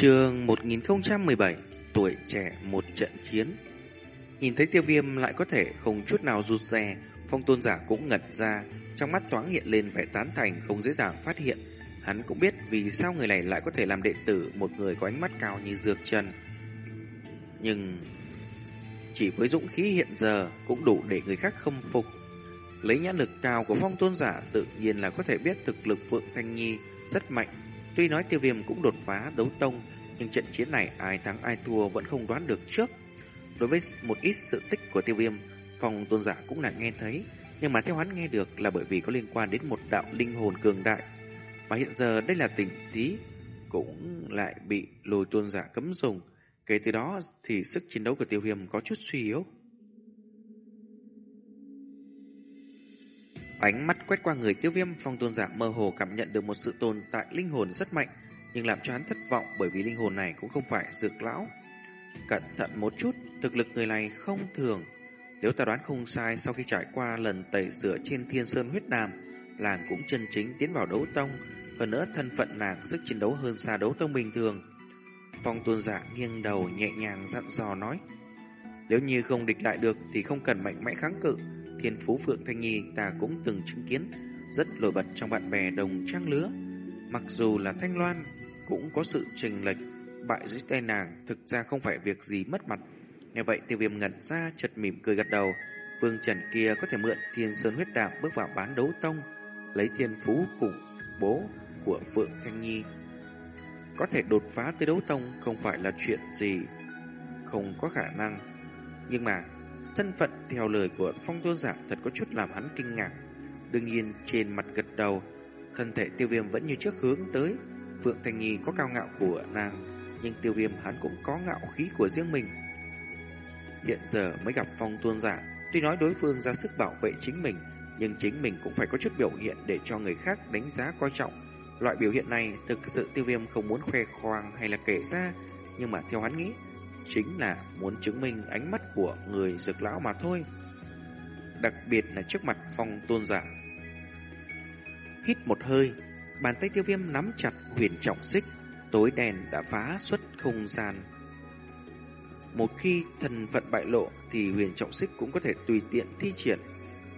Trường 1017 Tuổi trẻ một trận chiến. Nhìn thấy tiêu viêm lại có thể không chút nào rụt rè, Phong tôn giả cũng ngật ra, Trong mắt thoáng hiện lên vẻ tán thành không dễ dàng phát hiện. Hắn cũng biết vì sao người này lại có thể làm đệ tử Một người có ánh mắt cao như dược trần Nhưng Chỉ với dũng khí hiện giờ Cũng đủ để người khác khâm phục. Lấy nhãn lực cao của phong tôn giả Tự nhiên là có thể biết thực lực Phượng Thanh Nhi Rất mạnh. Tuy nói tiêu viêm cũng đột phá đấu tông nhưng trận chiến này ai thắng ai thua vẫn không đoán được trước. Đối với một ít sự tích của tiêu viêm, phòng tôn giả cũng là nghe thấy, nhưng mà theo hắn nghe được là bởi vì có liên quan đến một đạo linh hồn cường đại. Mà hiện giờ đây là tình tí, cũng lại bị lôi tôn giả cấm dùng. Kể từ đó thì sức chiến đấu của tiêu viêm có chút suy yếu. Ánh mắt quét qua người tiêu viêm, phong tôn giả mơ hồ cảm nhận được một sự tồn tại linh hồn rất mạnh nhưng làm cho hắn thất vọng bởi vì linh hồn này cũng không phải dược lão. Cẩn thận một chút, thực lực người này không thường. Nếu ta đoán không sai, sau khi trải qua lần tẩy rửa trên thiên sơn huyết đàm, làng cũng chân chính tiến vào đấu tông, hơn nữa thân phận nàng sức chiến đấu hơn xa đấu tông bình thường. Phong tôn giả nghiêng đầu nhẹ nhàng dặn dò nói, nếu như không địch lại được thì không cần mạnh mẽ kháng cự, thiên phú Phượng Thanh Nhi ta cũng từng chứng kiến, rất nổi bật trong bạn bè đồng trang lứa. Mặc dù là Thanh Loan cũng có sự trình lệch, bại dưới tay nàng thực ra không phải việc gì mất mặt. Nghe vậy tiêu viêm ngẩn ra chật mỉm cười gật đầu, Vương Trần kia có thể mượn thiên sơn huyết đạo bước vào bán đấu tông, lấy thiên phú cùng bố của Phượng Thanh Nhi. Có thể đột phá tới đấu tông không phải là chuyện gì không có khả năng. Nhưng mà, thân phận theo lời của phong tôn giả thật có chút làm hắn kinh ngạc. Đương nhiên trên mặt gật đầu, thân thể tiêu viêm vẫn như trước hướng tới, Phượng Thành Nhi có cao ngạo của nàng, nhưng tiêu viêm hắn cũng có ngạo khí của riêng mình. Hiện giờ mới gặp phong tuôn giả, tuy nói đối phương ra sức bảo vệ chính mình, nhưng chính mình cũng phải có chút biểu hiện để cho người khác đánh giá coi trọng. Loại biểu hiện này thực sự tiêu viêm không muốn khoe khoang hay là kể ra, nhưng mà theo hắn nghĩ, chính là muốn chứng minh ánh mắt của người dược lão mà thôi. Đặc biệt là trước mặt phong tôn giả. Hít một hơi, Bàn tay tiêu viêm nắm chặt huyền trọng xích, tối đèn đã phá xuất không gian. Một khi thần vận bại lộ thì huyền trọng xích cũng có thể tùy tiện thi triển.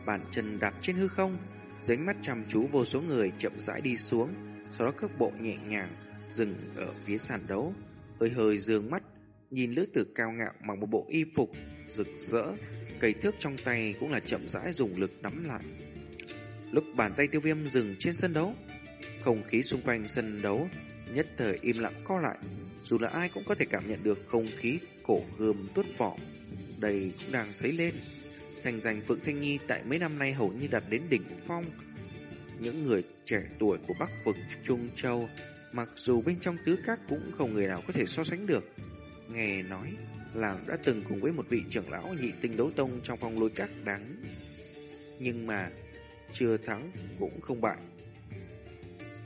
Bàn chân đạp trên hư không, dưới mắt chăm chú vô số người chậm rãi đi xuống, sau đó cước bộ nhẹ nhàng dừng ở phía sàn đấu, hơi hơi dương mắt, nhìn lữ tử cao ngạo mặc một bộ y phục rực rỡ, cây thước trong tay cũng là chậm rãi dùng lực nắm lại. Lúc bàn tay tiêu viêm dừng trên sân đấu, không khí xung quanh sân đấu nhất thời im lặng co lại, dù là ai cũng có thể cảm nhận được không khí cổ gươm tuốt vỏ. Đây cũng đang sấy lên. Thành danh Phượng Thanh Nhi tại mấy năm nay hầu như đạt đến đỉnh phong. Những người trẻ tuổi của Bắc vực Trung Châu, mặc dù bên trong tứ các cũng không người nào có thể so sánh được. Nghe nói, làng đã từng cùng với một vị trưởng lão nhị tinh đấu tông trong phong lôi các đáng. Nhưng mà, chưa thắng cũng không bại.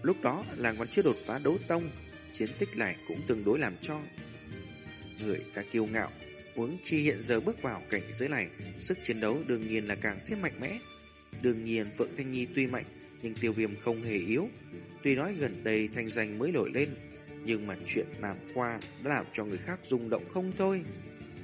Lúc đó làng còn chưa đột phá đấu tông, chiến tích này cũng tương đối làm cho người ta kiêu ngạo. Huống chi hiện giờ bước vào cảnh giới này, sức chiến đấu đương nhiên là càng thêm mạnh mẽ. Đương nhiên Phượng Thanh Nhi tuy mạnh, nhưng tiêu viêm không hề yếu. Tuy nói gần đây thanh danh mới nổi lên, nhưng mà chuyện làm qua đã làm cho người khác rung động không thôi.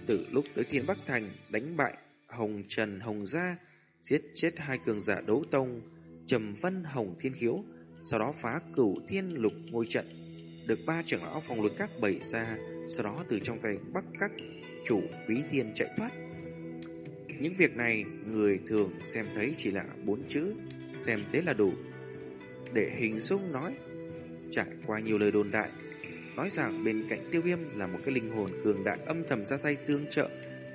Từ lúc tới Thiên Bắc Thành đánh bại Hồng Trần Hồng Gia, giết chết hai cường giả đấu tông, Trầm Vân Hồng Thiên Khiếu, sau đó phá cửu thiên lục ngôi trận, được ba trưởng lão phòng luật các bày ra, sau đó từ trong tay bắt các chủ bí thiên chạy thoát. Những việc này người thường xem thấy chỉ là bốn chữ, xem thế là đủ. Để hình dung nói, trải qua nhiều lời đồn đại, nói rằng bên cạnh tiêu viêm là một cái linh hồn cường đại âm thầm ra tay tương trợ,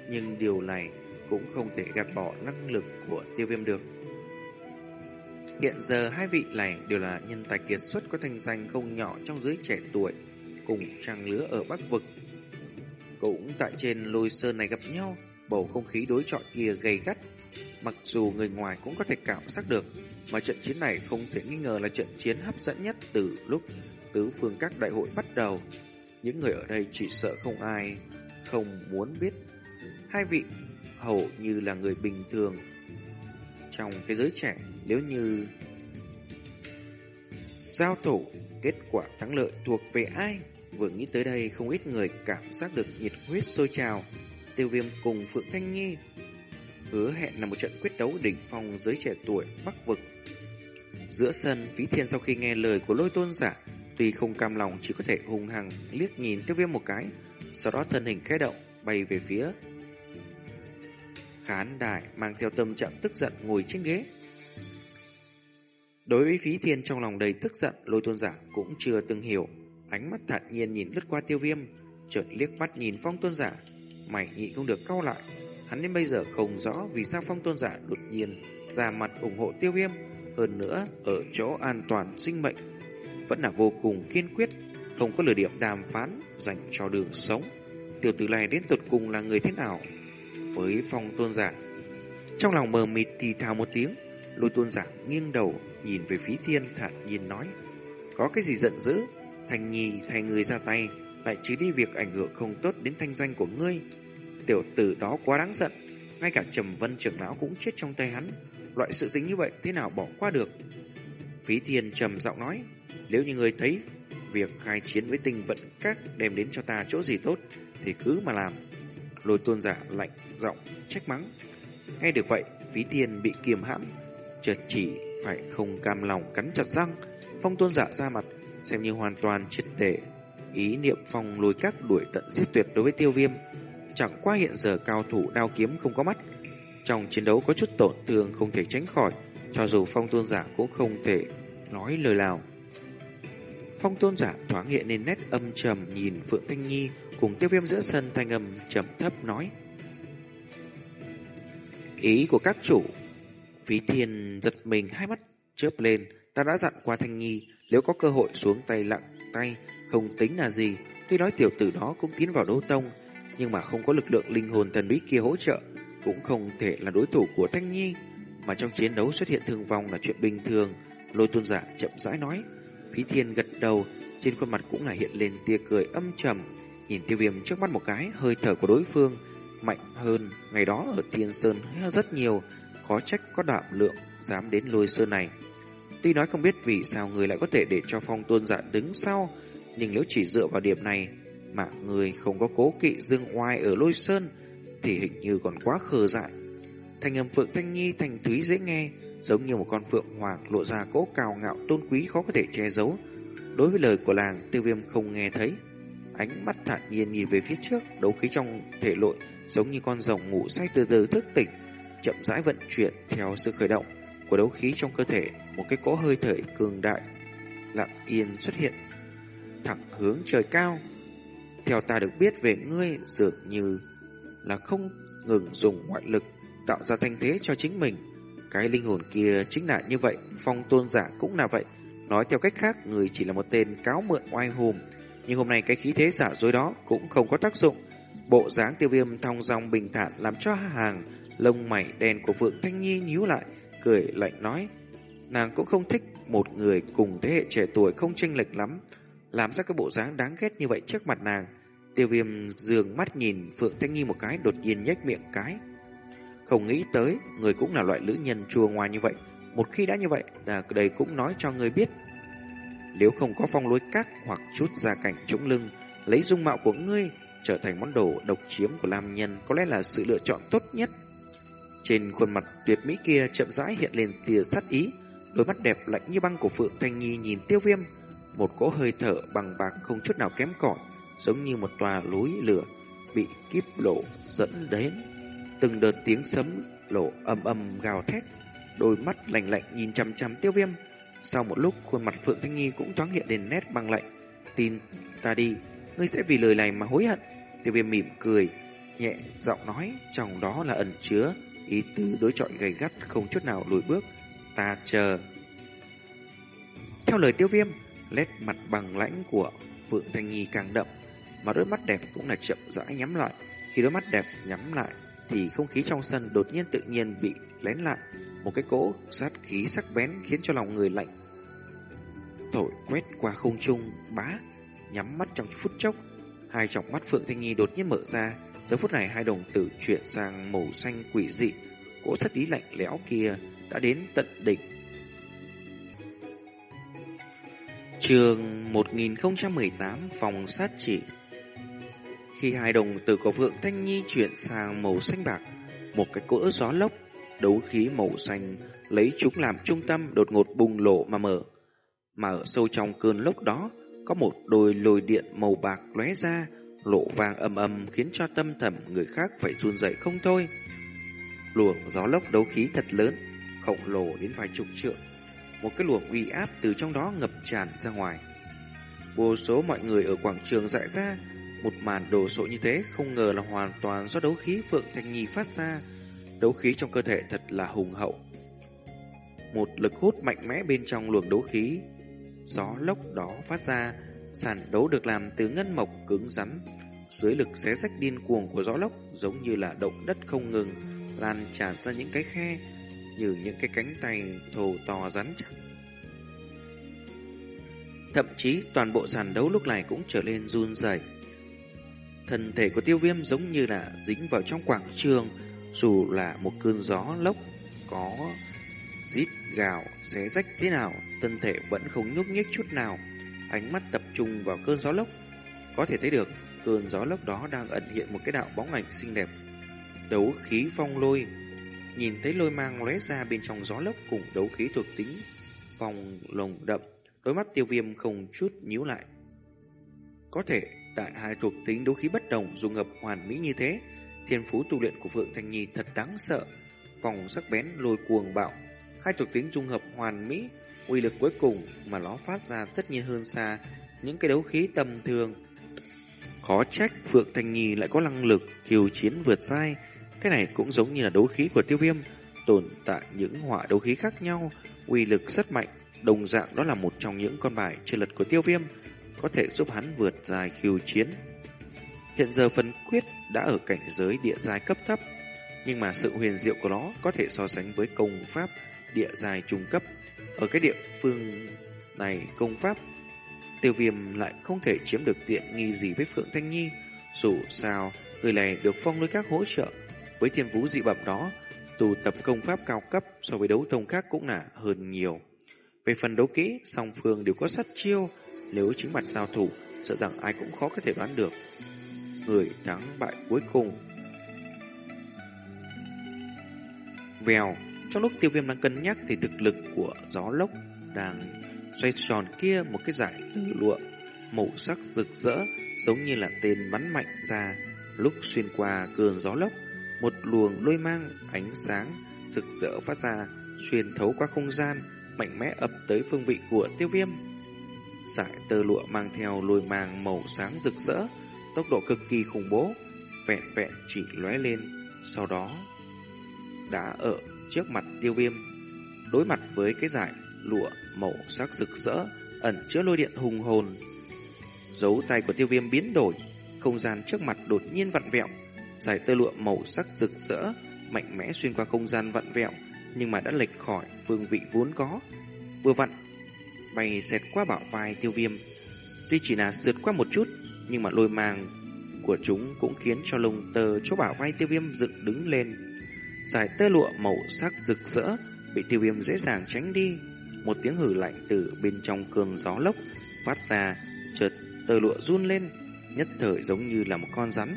nhưng điều này cũng không thể gạt bỏ năng lực của tiêu viêm được. Hiện giờ hai vị này đều là nhân tài kiệt xuất có thành danh không nhỏ trong giới trẻ tuổi, cùng trang lứa ở Bắc Vực. Cũng tại trên lôi sơn này gặp nhau, bầu không khí đối chọi kia gay gắt. Mặc dù người ngoài cũng có thể cảm giác được, mà trận chiến này không thể nghi ngờ là trận chiến hấp dẫn nhất từ lúc tứ phương các đại hội bắt đầu. Những người ở đây chỉ sợ không ai không muốn biết. Hai vị hầu như là người bình thường trong cái giới trẻ nếu như giao thủ kết quả thắng lợi thuộc về ai? Vừa nghĩ tới đây, không ít người cảm giác được nhiệt huyết sôi trào. Tiêu viêm cùng Phượng Thanh Nhi hứa hẹn là một trận quyết đấu đỉnh phong giới trẻ tuổi Bắc Vực. Giữa sân, Phí Thiên sau khi nghe lời của lôi tôn giả, tuy không cam lòng chỉ có thể hung hăng liếc nhìn tiêu viêm một cái, sau đó thân hình khẽ động, bay về phía khán đài mang theo tâm trạng tức giận ngồi trên ghế. Đối với phí thiên trong lòng đầy tức giận, lôi tôn giả cũng chưa từng hiểu. Ánh mắt thản nhiên nhìn lướt qua tiêu viêm, chợt liếc mắt nhìn phong tôn giả. Mày nhị không được cau lại. Hắn đến bây giờ không rõ vì sao phong tôn giả đột nhiên ra mặt ủng hộ tiêu viêm. Hơn nữa, ở chỗ an toàn sinh mệnh, vẫn là vô cùng kiên quyết, không có lửa điểm đàm phán dành cho đường sống. Tiểu tử này đến tuột cùng là người thế nào? Với phong tôn giả, trong lòng mờ mịt thì thào một tiếng, lôi tôn giả nghiêng đầu nhìn về phí thiên thản nhiên nói Có cái gì giận dữ? Thành nhi thay người ra tay Lại chứ đi việc ảnh hưởng không tốt đến thanh danh của ngươi. Tiểu tử đó quá đáng giận Ngay cả trầm vân trưởng lão cũng chết trong tay hắn. Loại sự tính như vậy thế nào bỏ qua được? Phí thiên trầm giọng nói nếu như ngươi thấy Việc khai chiến với tinh vận các Đem đến cho ta chỗ gì tốt Thì cứ mà làm Lôi tôn giả lạnh giọng trách mắng Nghe được vậy Phí thiên bị kiềm hãm Chợt chỉ phải không cam lòng cắn chặt răng. Phong tôn giả ra mặt, xem như hoàn toàn triệt để. Ý niệm phong lôi các đuổi tận giết tuyệt đối với tiêu viêm. Chẳng qua hiện giờ cao thủ đao kiếm không có mắt. Trong chiến đấu có chút tổn thương không thể tránh khỏi, cho dù phong tôn giả cũng không thể nói lời nào. Phong tôn giả thoáng hiện lên nét âm trầm nhìn Phượng Thanh Nhi cùng tiêu viêm giữa sân thanh âm trầm thấp nói. Ý của các chủ Phí thiên giật mình hai mắt chớp lên, ta đã dặn qua Thanh Nhi, nếu có cơ hội xuống tay lặng tay, không tính là gì. Tuy nói tiểu tử đó cũng tiến vào đấu tông, nhưng mà không có lực lượng linh hồn thần bí kia hỗ trợ, cũng không thể là đối thủ của Thanh Nhi. Mà trong chiến đấu xuất hiện thương vong là chuyện bình thường, lôi tôn giả chậm rãi nói. Phí thiên gật đầu, trên khuôn mặt cũng là hiện lên tia cười âm trầm, nhìn tiêu viêm trước mắt một cái, hơi thở của đối phương mạnh hơn ngày đó ở Thiên Sơn rất nhiều, khó trách có đạm lượng dám đến lôi sơn này. Tuy nói không biết vì sao người lại có thể để cho phong tôn giả đứng sau, nhưng nếu chỉ dựa vào điểm này mà người không có cố kỵ dương oai ở lôi sơn, thì hình như còn quá khờ dại. Thành âm phượng thanh nhi thành thúy dễ nghe, giống như một con phượng hoàng lộ ra cố cao ngạo tôn quý khó có thể che giấu. Đối với lời của làng, tiêu viêm không nghe thấy. Ánh mắt thản nhiên nhìn về phía trước, đấu khí trong thể lội giống như con rồng ngủ say từ từ thức tỉnh, chậm rãi vận chuyển theo sự khởi động của đấu khí trong cơ thể, một cái cỗ hơi thở cường đại lặng yên xuất hiện, thẳng hướng trời cao. Theo ta được biết về ngươi dường như là không ngừng dùng ngoại lực tạo ra thanh thế cho chính mình. Cái linh hồn kia chính là như vậy, phong tôn giả cũng là vậy. Nói theo cách khác, người chỉ là một tên cáo mượn oai hùm. Nhưng hôm nay cái khí thế giả dối đó cũng không có tác dụng. Bộ dáng tiêu viêm thong dong bình thản làm cho hàng Lông mày đen của Phượng Thanh Nhi nhíu lại, cười lạnh nói. Nàng cũng không thích một người cùng thế hệ trẻ tuổi không chênh lệch lắm, làm ra cái bộ dáng đáng ghét như vậy trước mặt nàng. Tiêu viêm dường mắt nhìn Phượng Thanh Nhi một cái đột nhiên nhếch miệng cái. Không nghĩ tới, người cũng là loại lữ nhân chua ngoa như vậy. Một khi đã như vậy, là đây cũng nói cho người biết. Nếu không có phong lối cát hoặc chút gia cảnh trũng lưng, lấy dung mạo của ngươi trở thành món đồ độc chiếm của nam Nhân có lẽ là sự lựa chọn tốt nhất. Trên khuôn mặt tuyệt mỹ kia chậm rãi hiện lên tia sát ý, đôi mắt đẹp lạnh như băng của Phượng Thanh Nhi nhìn Tiêu Viêm, một cỗ hơi thở bằng bạc không chút nào kém cỏi, giống như một tòa núi lửa bị kiếp lộ dẫn đến. Từng đợt tiếng sấm lộ âm âm gào thét, đôi mắt lạnh lạnh nhìn chăm chăm Tiêu Viêm. Sau một lúc, khuôn mặt Phượng Thanh Nhi cũng thoáng hiện lên nét băng lạnh. Tin ta đi, ngươi sẽ vì lời này mà hối hận. Tiêu Viêm mỉm cười, nhẹ giọng nói, trong đó là ẩn chứa Ý tứ đối chọi gầy gắt không chút nào lùi bước. Ta chờ. Theo lời tiêu viêm, nét mặt bằng lãnh của Phượng Thanh Nhi càng đậm, mà đôi mắt đẹp cũng là chậm rãi nhắm lại. Khi đôi mắt đẹp nhắm lại, thì không khí trong sân đột nhiên tự nhiên bị lén lại. Một cái cỗ sát khí sắc bén khiến cho lòng người lạnh. Thổi quét qua không trung, bá, nhắm mắt trong phút chốc. Hai tròng mắt Phượng Thanh Nhi đột nhiên mở ra, Giờ phút này hai đồng tử chuyển sang màu xanh quỷ dị, cỗ sát ý lạnh lẽo kia đã đến tận đỉnh. Trường 1018 phòng sát chỉ khi hai đồng từ của Vượng Thanh Nhi chuyển sang màu xanh bạc, một cái cỗ gió lốc, đấu khí màu xanh lấy chúng làm trung tâm đột ngột bùng lộ mà mở. Mà ở sâu trong cơn lốc đó, có một đôi lồi điện màu bạc lóe ra, lộ vàng âm âm khiến cho tâm thầm người khác phải run rẩy không thôi. Luồng gió lốc đấu khí thật lớn, khổng lồ đến vài chục trượng. Một cái luồng uy áp từ trong đó ngập tràn ra ngoài. Vô số mọi người ở quảng trường dại ra, một màn đồ sộ như thế không ngờ là hoàn toàn do đấu khí Phượng Thanh Nhi phát ra. Đấu khí trong cơ thể thật là hùng hậu. Một lực hút mạnh mẽ bên trong luồng đấu khí, gió lốc đó phát ra, sàn đấu được làm từ ngân mộc cứng rắn. Dưới lực xé rách điên cuồng của gió lốc giống như là động đất không ngừng, lan tràn ra những cái khe, như những cái cánh tay thồ to rắn chắc. Thậm chí toàn bộ sàn đấu lúc này cũng trở nên run rẩy. Thân thể của tiêu viêm giống như là dính vào trong quảng trường, dù là một cơn gió lốc có rít gào xé rách thế nào, thân thể vẫn không nhúc nhích chút nào. Ánh mắt tập trung vào cơn gió lốc, có thể thấy được cơn gió lốc đó đang ẩn hiện một cái đạo bóng ảnh xinh đẹp. Đấu khí phong lôi, nhìn thấy lôi mang lóe ra bên trong gió lốc cùng đấu khí thuộc tính phong lồng đậm, đôi mắt tiêu viêm không chút nhíu lại. Có thể tại hai thuộc tính đấu khí bất đồng dùng hợp hoàn mỹ như thế, thiên phú tu luyện của Phượng Thanh Nhi thật đáng sợ. Phòng sắc bén lôi cuồng bạo, hai thuộc tính dung hợp hoàn mỹ, uy lực cuối cùng mà nó phát ra tất nhiên hơn xa những cái đấu khí tầm thường. Khó trách Phượng Thanh Nhi lại có năng lực kiều chiến vượt sai, cái này cũng giống như là đấu khí của tiêu viêm, tồn tại những họa đấu khí khác nhau, uy lực rất mạnh, đồng dạng đó là một trong những con bài chơi lật của tiêu viêm, có thể giúp hắn vượt dài khiêu chiến. Hiện giờ phần quyết đã ở cảnh giới địa giai cấp thấp, nhưng mà sự huyền diệu của nó có thể so sánh với công pháp địa giai trung cấp. Ở cái địa phương này công pháp, tiêu viêm lại không thể chiếm được tiện nghi gì với Phượng Thanh Nhi. Dù sao, người này được phong lôi các hỗ trợ. Với thiên vũ dị bẩm đó, tù tập công pháp cao cấp so với đấu thông khác cũng là hơn nhiều. Về phần đấu kỹ, song phương đều có sát chiêu, nếu chính mặt giao thủ, sợ rằng ai cũng khó có thể đoán được. Người thắng bại cuối cùng. Vèo, trong lúc tiêu viêm đang cân nhắc thì thực lực của gió lốc đang xoay tròn kia một cái giải từ lụa màu sắc rực rỡ giống như là tên bắn mạnh ra lúc xuyên qua cơn gió lốc một luồng lôi mang ánh sáng rực rỡ phát ra xuyên thấu qua không gian mạnh mẽ ập tới phương vị của tiêu viêm Giải tơ lụa mang theo lôi mang màu sáng rực rỡ, tốc độ cực kỳ khủng bố, vẹn vẹn chỉ lóe lên, sau đó đã ở trước mặt tiêu viêm. Đối mặt với cái giải lụa màu sắc rực rỡ, ẩn chứa lôi điện hùng hồn. Dấu tay của tiêu viêm biến đổi, không gian trước mặt đột nhiên vặn vẹo, giải tơ lụa màu sắc rực rỡ, mạnh mẽ xuyên qua không gian vặn vẹo, nhưng mà đã lệch khỏi phương vị vốn có. Vừa vặn bay xẹt qua bảo vai tiêu viêm. Tuy chỉ là sượt qua một chút, nhưng mà lôi mang của chúng cũng khiến cho lông tơ chỗ bảo vai tiêu viêm dựng đứng lên. Giải tơ lụa màu sắc rực rỡ, bị tiêu viêm dễ dàng tránh đi. Một tiếng hử lạnh từ bên trong cơn gió lốc phát ra, chợt tơ lụa run lên, nhất thời giống như là một con rắn.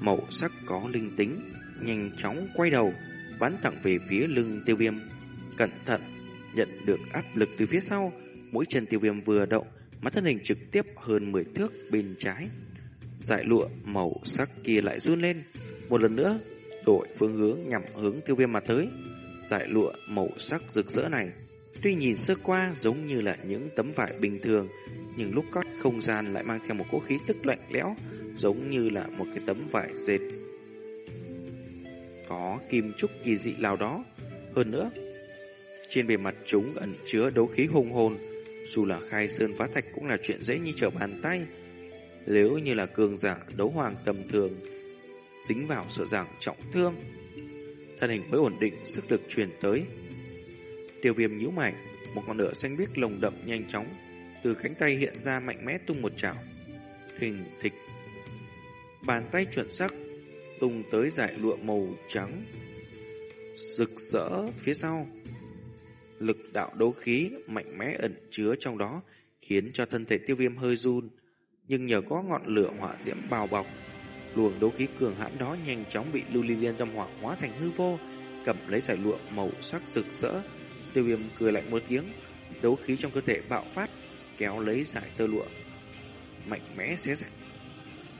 Màu sắc có linh tính, nhanh chóng quay đầu, bắn thẳng về phía lưng tiêu viêm. Cẩn thận, nhận được áp lực từ phía sau, mũi chân tiêu viêm vừa động, mắt thân hình trực tiếp hơn 10 thước bên trái. Dải lụa màu sắc kia lại run lên, một lần nữa đổi phương hướng nhằm hướng tiêu viêm mà tới. Dải lụa màu sắc rực rỡ này, tuy nhìn sơ qua giống như là những tấm vải bình thường, nhưng lúc cắt không gian lại mang theo một cỗ khí tức lạnh lẽo, giống như là một cái tấm vải dệt. Có kim trúc kỳ dị nào đó. Hơn nữa, trên bề mặt chúng ẩn chứa đấu khí hùng hồn, dù là khai sơn phá thạch cũng là chuyện dễ như trở bàn tay. Nếu như là cường giả đấu hoàng tầm thường, dính vào sợ rằng trọng thương. Thân hình mới ổn định, sức lực truyền tới. Tiêu viêm nhíu mày, một con lửa xanh biếc lồng đậm nhanh chóng, từ cánh tay hiện ra mạnh mẽ tung một chảo. Thình thịch. Bàn tay chuẩn sắc, tung tới dải lụa màu trắng, rực rỡ phía sau lực đạo đấu khí mạnh mẽ ẩn chứa trong đó, khiến cho thân thể tiêu viêm hơi run, nhưng nhờ có ngọn lửa hỏa diễm bao bọc, luồng đấu khí cường hãn đó nhanh chóng bị lưu ly liên tâm hỏa hóa thành hư vô, cầm lấy giải lụa màu sắc rực rỡ. Tiêu viêm cười lạnh một tiếng, đấu khí trong cơ thể bạo phát, kéo lấy giải tơ lụa, mạnh mẽ xé rách.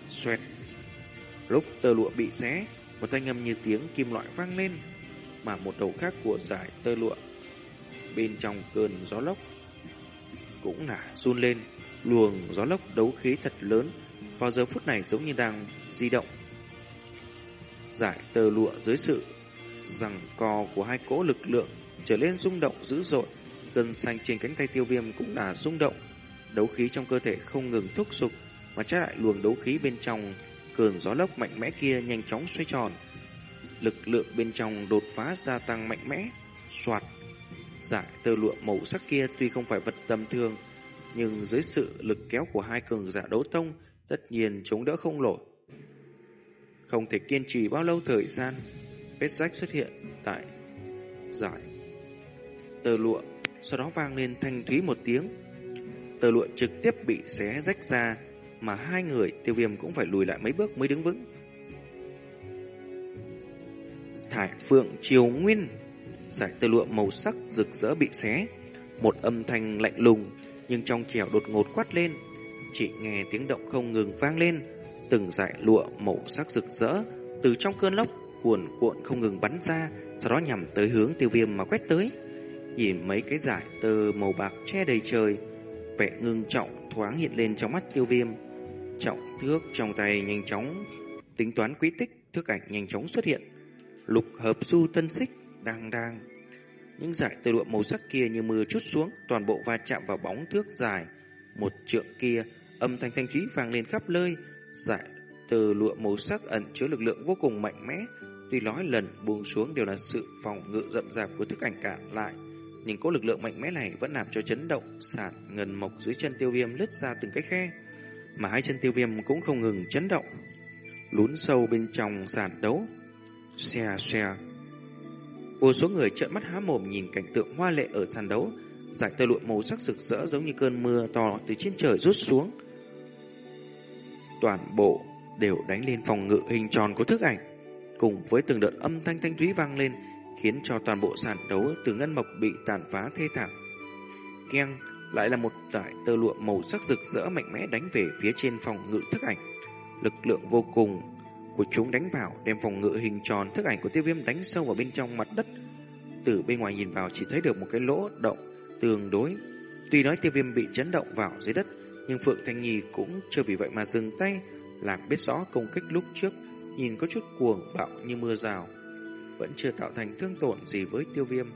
Xoẹt. Lúc tơ lụa bị xé, một thanh âm như tiếng kim loại vang lên, mà một đầu khác của giải tơ lụa bên trong cơn gió lốc cũng là run lên, luồng gió lốc đấu khí thật lớn, vào giờ phút này giống như đang di động. Giải tờ lụa dưới sự rằng co của hai cỗ lực lượng trở lên rung động dữ dội, cơn xanh trên cánh tay tiêu viêm cũng là rung động, đấu khí trong cơ thể không ngừng thúc sục, mà trái lại luồng đấu khí bên trong cơn gió lốc mạnh mẽ kia nhanh chóng xoay tròn. Lực lượng bên trong đột phá gia tăng mạnh mẽ, soạt Giải tơ lụa màu sắc kia tuy không phải vật tầm thường, nhưng dưới sự lực kéo của hai cường giả đấu tông, tất nhiên chống đỡ không nổi. Không thể kiên trì bao lâu thời gian, vết rách xuất hiện tại giải tơ lụa, sau đó vang lên thanh thúy một tiếng. Tơ lụa trực tiếp bị xé rách ra, mà hai người tiêu viêm cũng phải lùi lại mấy bước mới đứng vững. Thải Phượng Triều Nguyên giải tơ lụa màu sắc rực rỡ bị xé. Một âm thanh lạnh lùng nhưng trong trẻo đột ngột quát lên. Chỉ nghe tiếng động không ngừng vang lên, từng giải lụa màu sắc rực rỡ từ trong cơn lốc cuồn cuộn không ngừng bắn ra, sau đó nhằm tới hướng tiêu viêm mà quét tới. Nhìn mấy cái giải tơ màu bạc che đầy trời, vẻ ngưng trọng thoáng hiện lên trong mắt tiêu viêm. Trọng thước trong tay nhanh chóng, tính toán quý tích, thước ảnh nhanh chóng xuất hiện. Lục hợp du tân xích đang đang. Những dải tơ lụa màu sắc kia như mưa chút xuống, toàn bộ va chạm vào bóng thước dài. Một trượng kia, âm thanh thanh thúy vang lên khắp nơi. Dải tơ lụa màu sắc ẩn chứa lực lượng vô cùng mạnh mẽ. Tuy nói lần buông xuống đều là sự phòng ngự rậm rạp của thức ảnh cản lại. Nhưng có lực lượng mạnh mẽ này vẫn làm cho chấn động, sạt ngần mộc dưới chân tiêu viêm lướt ra từng cái khe. Mà hai chân tiêu viêm cũng không ngừng chấn động. Lún sâu bên trong sàn đấu. Xe xe Vô số người trợn mắt há mồm nhìn cảnh tượng hoa lệ ở sàn đấu, giải tơ lụa màu sắc rực rỡ giống như cơn mưa to từ trên trời rút xuống. Toàn bộ đều đánh lên phòng ngự hình tròn của thức ảnh, cùng với từng đợt âm thanh thanh thúy vang lên, khiến cho toàn bộ sàn đấu từ ngân mộc bị tàn phá thê thảm. Keng lại là một giải tơ lụa màu sắc rực rỡ mạnh mẽ đánh về phía trên phòng ngự thức ảnh. Lực lượng vô cùng của chúng đánh vào, đem phòng ngự hình tròn thức ảnh của tiêu viêm đánh sâu vào bên trong mặt đất. Từ bên ngoài nhìn vào chỉ thấy được một cái lỗ động tương đối. Tuy nói tiêu viêm bị chấn động vào dưới đất, nhưng Phượng Thanh Nhi cũng chưa vì vậy mà dừng tay, làm biết rõ công kích lúc trước, nhìn có chút cuồng bạo như mưa rào, vẫn chưa tạo thành thương tổn gì với tiêu viêm.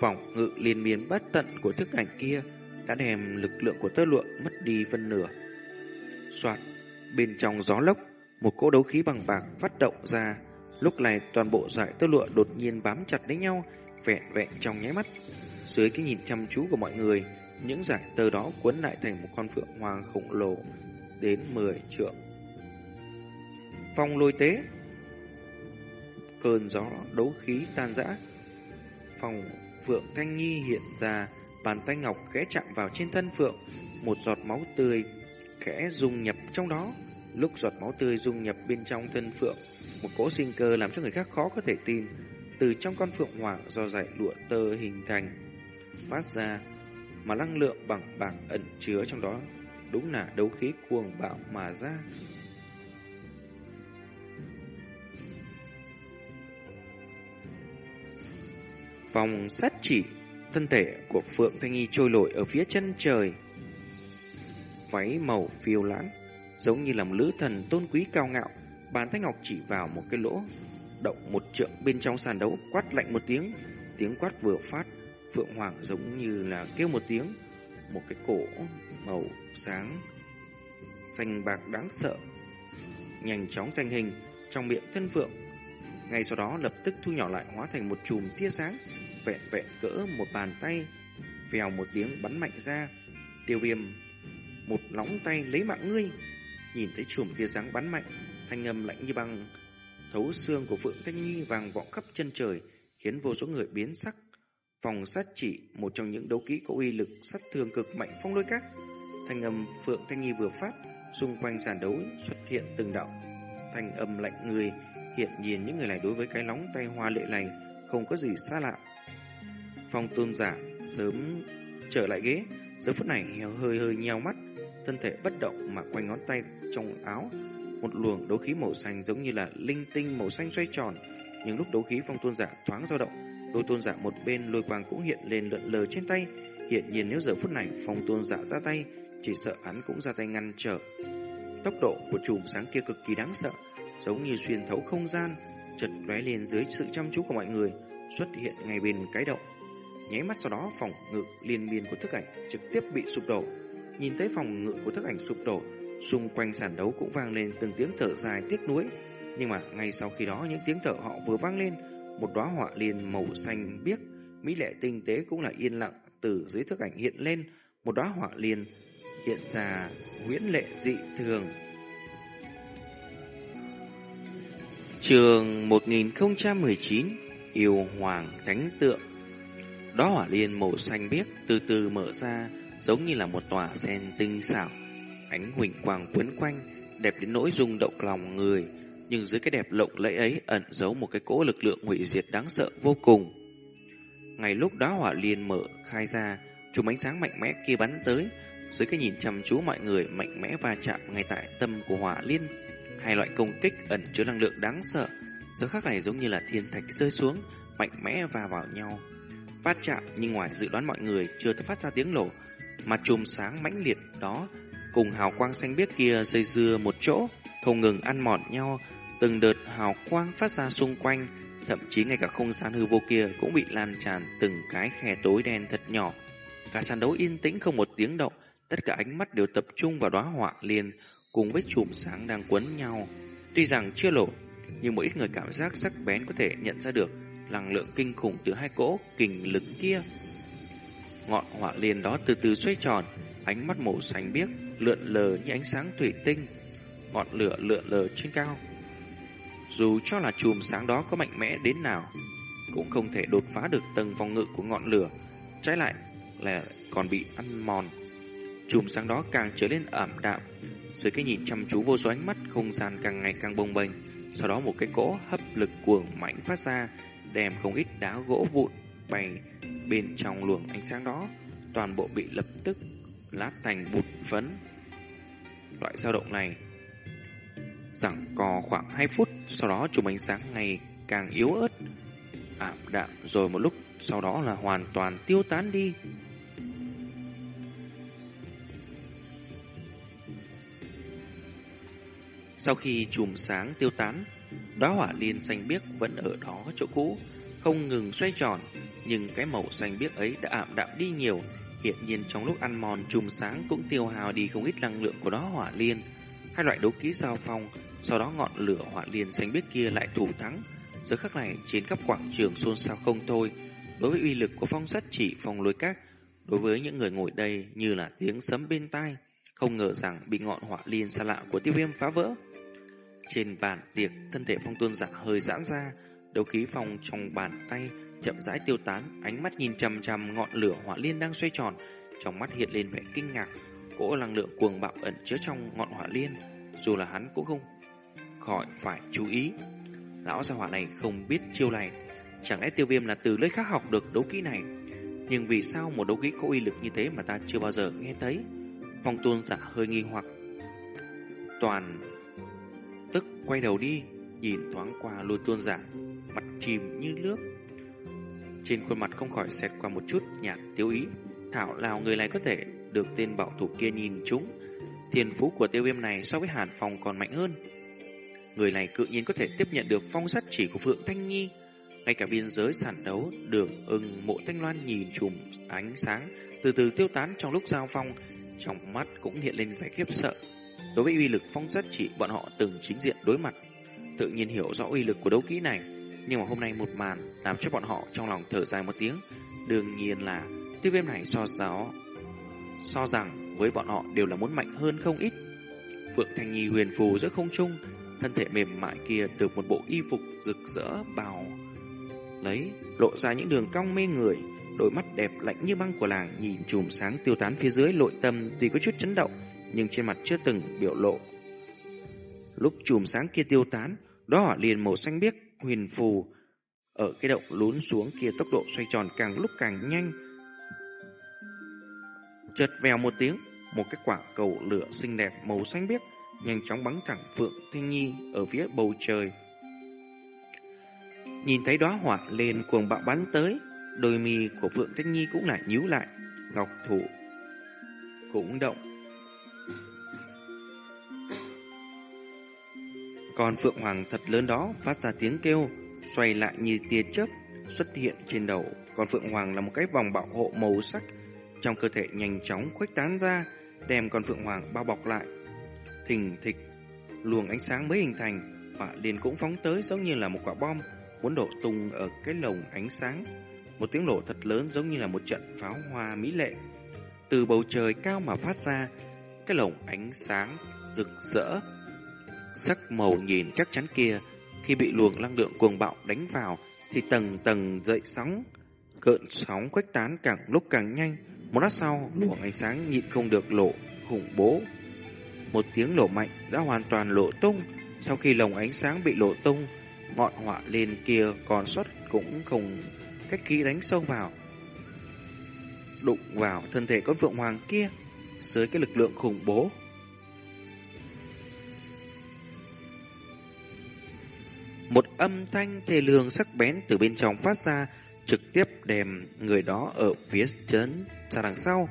Phòng ngự liên miên bất tận của thức ảnh kia đã đem lực lượng của tơ lụa mất đi phân nửa. soạt Bên trong gió lốc, một cỗ đấu khí bằng bạc phát động ra. Lúc này toàn bộ dải tơ lụa đột nhiên bám chặt lấy nhau, vẹn vẹn trong nháy mắt. Dưới cái nhìn chăm chú của mọi người, những dải tơ đó cuốn lại thành một con phượng hoàng khổng lồ đến 10 trượng. Phong lôi tế Cơn gió đấu khí tan rã Phòng phượng thanh nhi hiện ra Bàn tay ngọc khẽ chạm vào trên thân phượng Một giọt máu tươi khẽ dung nhập trong đó. Lúc giọt máu tươi dung nhập bên trong thân phượng, một cỗ sinh cơ làm cho người khác khó có thể tin. Từ trong con phượng hoàng do giải lụa tơ hình thành, phát ra, mà năng lượng bằng bạc ẩn chứa trong đó, đúng là đấu khí cuồng bạo mà ra. Vòng sát chỉ, thân thể của Phượng Thanh Nghi trôi nổi ở phía chân trời, váy màu phiêu lãng, giống như là một lữ thần tôn quý cao ngạo. Bàn tay ngọc chỉ vào một cái lỗ, động một trượng bên trong sàn đấu, quát lạnh một tiếng. Tiếng quát vừa phát, Phượng Hoàng giống như là kêu một tiếng, một cái cổ màu sáng, xanh bạc đáng sợ. Nhanh chóng thành hình trong miệng thân Phượng. Ngay sau đó lập tức thu nhỏ lại hóa thành một chùm tia sáng, vẹn vẹn cỡ một bàn tay, vèo một tiếng bắn mạnh ra. Tiêu viêm một lóng tay lấy mạng ngươi. Nhìn thấy chùm tia sáng bắn mạnh, thanh âm lạnh như băng, thấu xương của Phượng Thanh Nhi vàng vọng khắp chân trời, khiến vô số người biến sắc. Phòng sát chỉ, một trong những đấu kỹ có uy lực sát thương cực mạnh phong lôi các. Thanh âm Phượng Thanh Nhi vừa phát, xung quanh sàn đấu xuất hiện từng đạo thanh âm lạnh người. Hiện nhiên những người này đối với cái nóng tay hoa lệ này không có gì xa lạ. Phong tôn giả sớm trở lại ghế, giờ phút này hơi hơi nheo mắt, thân thể bất động mà quanh ngón tay trong áo. Một luồng đấu khí màu xanh giống như là linh tinh màu xanh xoay tròn, nhưng lúc đấu khí phong tôn giả thoáng dao động, đôi tôn giả một bên lôi quang cũng hiện lên lượn lờ trên tay. Hiện nhiên nếu giờ phút này phong tôn giả ra tay, chỉ sợ hắn cũng ra tay ngăn trở. Tốc độ của chùm sáng kia cực kỳ đáng sợ, giống như xuyên thấu không gian, chợt lóe lên dưới sự chăm chú của mọi người, xuất hiện ngay bên cái động. Nháy mắt sau đó phòng ngự liên miên của thức ảnh trực tiếp bị sụp đổ. Nhìn thấy phòng ngự của thức ảnh sụp đổ, xung quanh sàn đấu cũng vang lên từng tiếng thở dài tiếc nuối. Nhưng mà ngay sau khi đó những tiếng thở họ vừa vang lên, một đóa họa liền màu xanh biếc, mỹ lệ tinh tế cũng là yên lặng từ dưới thức ảnh hiện lên, một đóa họa liền hiện ra huyễn lệ dị thường. Trường 1019 Yêu Hoàng Thánh Tượng Đó hỏa liên màu xanh biếc từ từ mở ra giống như là một tòa sen tinh xảo. Ánh huỳnh quang quấn quanh, đẹp đến nỗi rung động lòng người. Nhưng dưới cái đẹp lộng lẫy ấy ẩn giấu một cái cỗ lực lượng hủy diệt đáng sợ vô cùng. Ngay lúc đó hỏa liên mở khai ra, chùm ánh sáng mạnh mẽ kia bắn tới, dưới cái nhìn chăm chú mọi người mạnh mẽ va chạm ngay tại tâm của hỏa liên. Hai loại công kích ẩn chứa năng lượng đáng sợ, giờ khắc này giống như là thiên thạch rơi xuống, mạnh mẽ va vào nhau. Phát chạm nhưng ngoài dự đoán mọi người chưa phát ra tiếng nổ, mà chùm sáng mãnh liệt đó cùng hào quang xanh biếc kia dây dưa một chỗ, không ngừng ăn mòn nhau, từng đợt hào quang phát ra xung quanh, thậm chí ngay cả không gian hư vô kia cũng bị lan tràn từng cái khe tối đen thật nhỏ. Cả sàn đấu yên tĩnh không một tiếng động, tất cả ánh mắt đều tập trung vào đóa họa liên cùng với chùm sáng đang quấn nhau. Tuy rằng chưa lộ, nhưng một ít người cảm giác sắc bén có thể nhận ra được năng lượng kinh khủng từ hai cỗ kình lực kia. Ngọn hỏa liên đó từ từ xoay tròn, ánh mắt màu xanh biếc lượn lờ như ánh sáng thủy tinh, ngọn lửa lượn lờ trên cao. Dù cho là chùm sáng đó có mạnh mẽ đến nào, cũng không thể đột phá được tầng phòng ngự của ngọn lửa, trái lại là còn bị ăn mòn. Chùm sáng đó càng trở nên ẩm đạm, dưới cái nhìn chăm chú vô số ánh mắt, không gian càng ngày càng bồng bềnh. Sau đó một cái cỗ hấp lực cuồng mạnh phát ra, đem không ít đá gỗ vụn bay bên trong luồng ánh sáng đó, toàn bộ bị lập tức lát thành bụt phấn. Loại dao động này rằng cò khoảng 2 phút, sau đó chùm ánh sáng ngày càng yếu ớt, ảm đạm rồi một lúc sau đó là hoàn toàn tiêu tán đi. Sau khi chùm sáng tiêu tán, đóa hỏa liên xanh biếc vẫn ở đó chỗ cũ, không ngừng xoay tròn, nhưng cái màu xanh biếc ấy đã ảm đạm đi nhiều. Hiện nhiên trong lúc ăn mòn chùm sáng cũng tiêu hào đi không ít năng lượng của đó hỏa liên. Hai loại đấu ký giao phong, sau đó ngọn lửa hỏa liên xanh biếc kia lại thủ thắng. Giờ khắc này trên khắp quảng trường xôn xao không thôi. Đối với uy lực của phong sắt chỉ phong lối các, đối với những người ngồi đây như là tiếng sấm bên tai, không ngờ rằng bị ngọn hỏa liên xa lạ của tiêu viêm phá vỡ. Trên bàn tiệc, thân thể phong tuôn giả hơi giãn ra, đấu khí phong trong bàn tay chậm rãi tiêu tán, ánh mắt nhìn chằm chằm ngọn lửa hỏa liên đang xoay tròn, trong mắt hiện lên vẻ kinh ngạc, cỗ năng lượng cuồng bạo ẩn chứa trong ngọn hỏa liên, dù là hắn cũng không khỏi phải chú ý. Lão gia hỏa này không biết chiêu này, chẳng lẽ tiêu viêm là từ nơi khác học được đấu kỹ này? Nhưng vì sao một đấu kỹ có uy lực như thế mà ta chưa bao giờ nghe thấy? Phong tuôn giả hơi nghi hoặc. Toàn tức quay đầu đi, nhìn thoáng qua lôi tuôn giả, chìm như nước. Trên khuôn mặt không khỏi xẹt qua một chút nhạt tiêu ý. Thảo nào người này có thể được tên bảo thủ kia nhìn chúng. Thiên phú của tiêu viêm này so với hàn phòng còn mạnh hơn. Người này cự nhiên có thể tiếp nhận được phong sát chỉ của Phượng Thanh Nhi. Ngay cả biên giới sản đấu, đường ưng mộ thanh loan nhìn chùm ánh sáng, từ từ tiêu tán trong lúc giao phong, trong mắt cũng hiện lên vẻ khiếp sợ. Đối với uy lực phong sát chỉ bọn họ từng chính diện đối mặt, tự nhiên hiểu rõ uy lực của đấu kỹ này. Nhưng mà hôm nay một màn làm cho bọn họ trong lòng thở dài một tiếng. Đương nhiên là tiêu viêm này so gió so rằng với bọn họ đều là muốn mạnh hơn không ít. Phượng Thanh Nhi huyền phù giữa không trung, thân thể mềm mại kia được một bộ y phục rực rỡ bào lấy, lộ ra những đường cong mê người, đôi mắt đẹp lạnh như băng của làng nhìn chùm sáng tiêu tán phía dưới nội tâm tuy có chút chấn động, nhưng trên mặt chưa từng biểu lộ. Lúc chùm sáng kia tiêu tán, đó liền màu xanh biếc, huyền phù, ở cái động lún xuống kia tốc độ xoay tròn càng lúc càng nhanh. Chợt vèo một tiếng, một cái quả cầu lửa xinh đẹp màu xanh biếc nhanh chóng bắn thẳng Phượng Thanh Nhi ở phía bầu trời. Nhìn thấy đóa hỏa lên cuồng bạo bắn tới, đôi mi của Phượng Thanh Nhi cũng lại nhíu lại, ngọc thủ cũng động. Con Phượng Hoàng thật lớn đó phát ra tiếng kêu, xoay lại như tia chớp xuất hiện trên đầu. con Phượng Hoàng là một cái vòng bảo hộ màu sắc trong cơ thể nhanh chóng khuếch tán ra, đem con Phượng Hoàng bao bọc lại. Thình thịch, luồng ánh sáng mới hình thành, và liền cũng phóng tới giống như là một quả bom, muốn đổ tung ở cái lồng ánh sáng. Một tiếng nổ thật lớn giống như là một trận pháo hoa mỹ lệ. Từ bầu trời cao mà phát ra, cái lồng ánh sáng rực rỡ. Sắc màu nhìn chắc chắn kia, khi bị luồng năng lượng cuồng bạo đánh vào, thì tầng tầng dậy sóng, cợn sóng khuếch tán càng lúc càng nhanh. Một lát sau, luồng ánh sáng nhịn không được lộ khủng bố. Một tiếng nổ mạnh đã hoàn toàn lộ tung. Sau khi lồng ánh sáng bị lộ tung, ngọn hỏa lên kia còn sót cũng không cách kỹ đánh sâu vào. Đụng vào thân thể con vượng hoàng kia dưới cái lực lượng khủng bố. Một âm thanh thê lương sắc bén từ bên trong phát ra, trực tiếp đem người đó ở phía chấn ra đằng sau.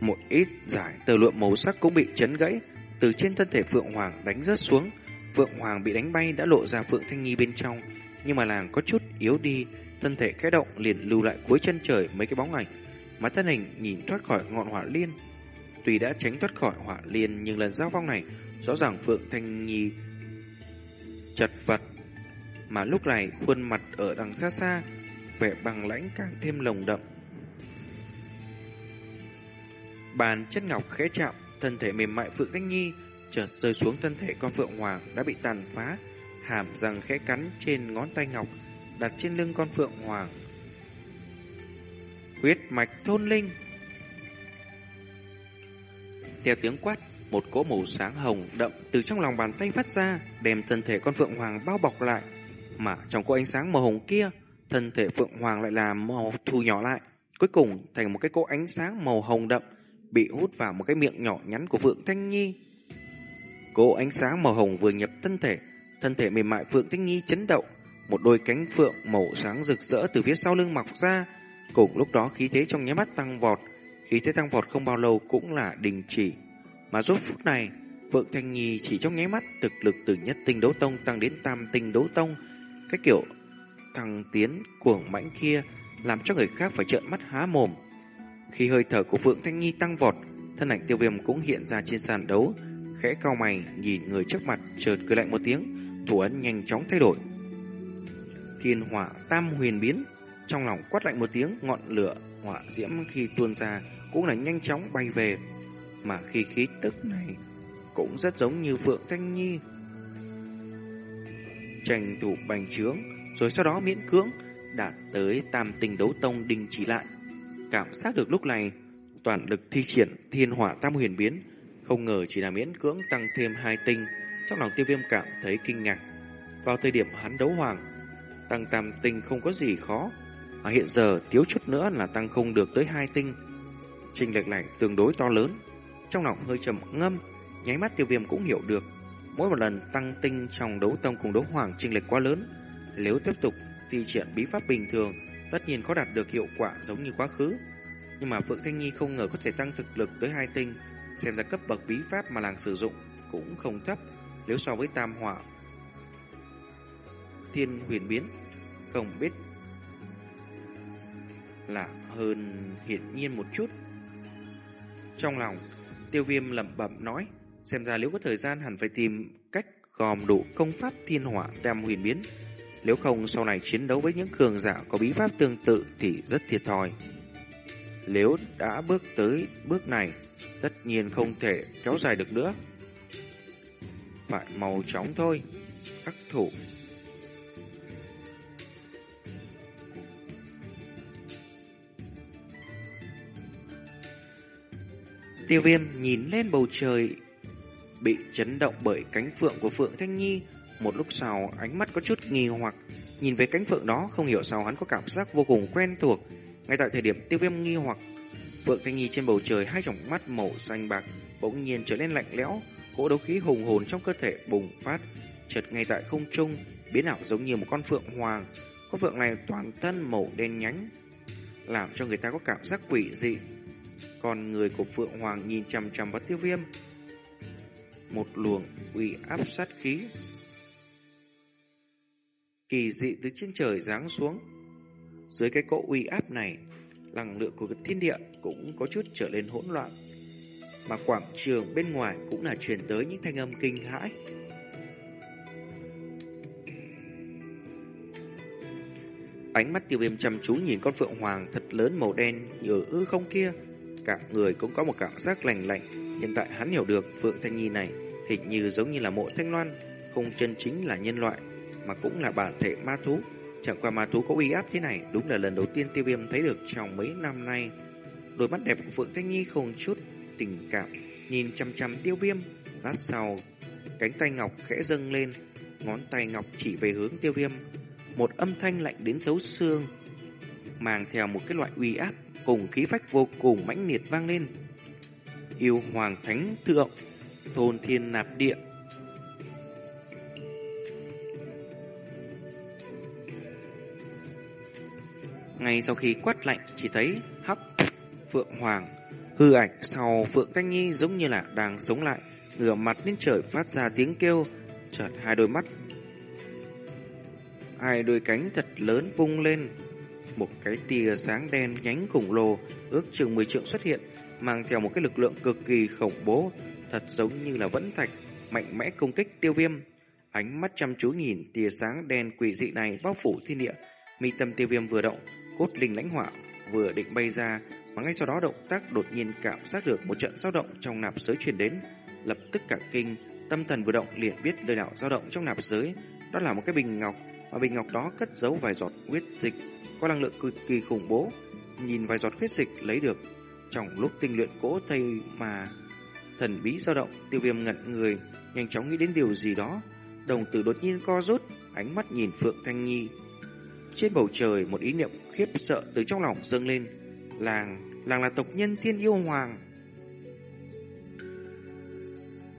Một ít giải tờ lụa màu sắc cũng bị chấn gãy, từ trên thân thể Phượng Hoàng đánh rớt xuống. Phượng Hoàng bị đánh bay đã lộ ra Phượng Thanh Nhi bên trong, nhưng mà làng có chút yếu đi, thân thể khẽ động liền lưu lại cuối chân trời mấy cái bóng ảnh, mà thân hình nhìn thoát khỏi ngọn hỏa liên. Tuy đã tránh thoát khỏi hỏa liên nhưng lần giao phong này, rõ ràng Phượng Thanh Nhi chật vật, mà lúc này khuôn mặt ở đằng xa xa, vẻ bằng lãnh càng thêm lồng đậm. Bàn chất ngọc khẽ chạm, thân thể mềm mại Phượng Thanh Nhi chợt rơi xuống thân thể con Phượng Hoàng đã bị tàn phá, hàm răng khẽ cắn trên ngón tay ngọc đặt trên lưng con Phượng Hoàng. Huyết mạch thôn linh Theo tiếng quát, một cỗ màu sáng hồng đậm từ trong lòng bàn tay phát ra, đem thân thể con Phượng Hoàng bao bọc lại. Mà trong cỗ ánh sáng màu hồng kia, thân thể Phượng Hoàng lại làm màu thu nhỏ lại. Cuối cùng thành một cái cỗ ánh sáng màu hồng đậm, bị hút vào một cái miệng nhỏ nhắn của Phượng Thanh Nhi. Cỗ ánh sáng màu hồng vừa nhập thân thể, thân thể mềm mại Phượng Thanh Nhi chấn động, một đôi cánh phượng màu sáng rực rỡ từ phía sau lưng mọc ra. Cùng lúc đó khí thế trong nháy mắt tăng vọt, khí thế tăng vọt không bao lâu cũng là đình chỉ. Mà rốt phút này, Phượng Thanh Nhi chỉ trong nháy mắt thực lực từ nhất tinh đấu tông tăng đến tam tinh đấu tông. Cái kiểu thăng tiến cuồng mãnh kia làm cho người khác phải trợn mắt há mồm. Khi hơi thở của Phượng Thanh Nhi tăng vọt, thân ảnh tiêu viêm cũng hiện ra trên sàn đấu, khẽ cao mày nhìn người trước mặt chợt cười lạnh một tiếng, thủ ấn nhanh chóng thay đổi. Thiên hỏa tam huyền biến, trong lòng quát lạnh một tiếng, ngọn lửa hỏa diễm khi tuôn ra cũng là nhanh chóng bay về, mà khi khí tức này cũng rất giống như Phượng Thanh Nhi. Tranh thủ bành trướng, rồi sau đó miễn cưỡng đạt tới tam tình đấu tông đình chỉ lại. Cảm giác được lúc này, toàn lực thi triển thiên hỏa tam huyền biến, không ngờ chỉ là miễn cưỡng tăng thêm hai tinh. Trong lòng tiêu viêm cảm thấy kinh ngạc. Vào thời điểm hắn đấu hoàng, tăng tam tinh không có gì khó, mà hiện giờ thiếu chút nữa là tăng không được tới hai tinh. Trình lệch này tương đối to lớn. Trong lòng hơi trầm ngâm, nháy mắt tiêu viêm cũng hiểu được. Mỗi một lần tăng tinh trong đấu tông cùng đấu hoàng trinh lệch quá lớn. Nếu tiếp tục thi triển bí pháp bình thường, tất nhiên có đạt được hiệu quả giống như quá khứ. Nhưng mà Phượng Thanh Nhi không ngờ có thể tăng thực lực tới hai tinh, xem ra cấp bậc bí pháp mà làng sử dụng cũng không thấp nếu so với tam hỏa. Thiên huyền biến, không biết là hơn hiển nhiên một chút. Trong lòng, tiêu viêm lẩm bẩm nói, xem ra nếu có thời gian hẳn phải tìm cách gom đủ công pháp thiên hỏa tam huyền biến. Nếu không sau này chiến đấu với những cường giả có bí pháp tương tự thì rất thiệt thòi. Nếu đã bước tới bước này, tất nhiên không thể kéo dài được nữa. Phải màu chóng thôi, các thủ. Tiêu viêm nhìn lên bầu trời, Bị chấn động bởi cánh phượng của Phượng Thanh Nhi. Một lúc sau, ánh mắt có chút nghi hoặc, Nhìn về cánh phượng đó, không hiểu sao hắn có cảm giác vô cùng quen thuộc. Ngay tại thời điểm tiêu viêm nghi hoặc, Phượng Thanh Nhi trên bầu trời hai tròng mắt màu xanh bạc Bỗng nhiên trở nên lạnh lẽo. Cỗ đấu khí hùng hồn trong cơ thể bùng phát, Chợt ngay tại không trung, Biến ảo giống như một con phượng hoàng. Con phượng này toàn thân màu đen nhánh, Làm cho người ta có cảm giác quỷ dị. Còn người của phượng hoàng nhìn chằm chằm vào tiêu viêm một luồng uy áp sát khí kỳ dị từ trên trời giáng xuống. Dưới cái cỗ uy áp này, năng lượng của thiên địa cũng có chút trở lên hỗn loạn. Mà quảng trường bên ngoài cũng là truyền tới những thanh âm kinh hãi. Ánh mắt tiêu viêm chăm chú nhìn con phượng hoàng thật lớn màu đen ở ư không kia. Cả người cũng có một cảm giác lành lạnh. Hiện tại hắn hiểu được Phượng Thanh Nhi này hình như giống như là mộ thanh loan, không chân chính là nhân loại, mà cũng là bản thể ma thú. Chẳng qua ma thú có uy áp thế này, đúng là lần đầu tiên tiêu viêm thấy được trong mấy năm nay. Đôi mắt đẹp của Phượng Thanh Nhi không chút tình cảm, nhìn chăm chăm tiêu viêm, lát sau, cánh tay ngọc khẽ dâng lên, ngón tay ngọc chỉ về hướng tiêu viêm. Một âm thanh lạnh đến thấu xương, mang theo một cái loại uy áp cùng khí phách vô cùng mãnh liệt vang lên. Yêu Hoàng Thánh Thượng thôn thiên nạp địa. Ngay sau khi quát lạnh chỉ thấy hắc Phượng Hoàng hư ảnh sau Phượng Thanh Nhi giống như là đang sống lại, ngửa mặt lên trời phát ra tiếng kêu, chợt hai đôi mắt hai đôi cánh thật lớn vung lên, một cái tia sáng đen nhánh khổng lồ ước chừng 10 trượng xuất hiện, mang theo một cái lực lượng cực kỳ khủng bố, thật giống như là vẫn thạch, mạnh mẽ công kích tiêu viêm. Ánh mắt chăm chú nhìn tia sáng đen quỷ dị này bao phủ thiên địa, mi tâm tiêu viêm vừa động, cốt linh lãnh hỏa vừa định bay ra, mà ngay sau đó động tác đột nhiên cảm giác được một trận dao động trong nạp giới truyền đến, lập tức cả kinh, tâm thần vừa động liền biết nơi nào dao động trong nạp giới, đó là một cái bình ngọc, mà bình ngọc đó cất giấu vài giọt huyết dịch, có năng lượng cực kỳ khủng bố. Nhìn vài giọt huyết dịch lấy được trong lúc tinh luyện cỗ thầy mà Thần bí dao động, tiêu viêm ngẩn người, nhanh chóng nghĩ đến điều gì đó. Đồng tử đột nhiên co rút, ánh mắt nhìn Phượng Thanh Nhi. Trên bầu trời, một ý niệm khiếp sợ từ trong lòng dâng lên. Làng, làng là tộc nhân thiên yêu hoàng.